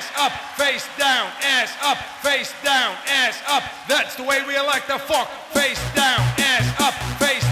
ass up, face down, ass up, face down, ass up. That's the way we elect the fuck. Face down, ass up, face down.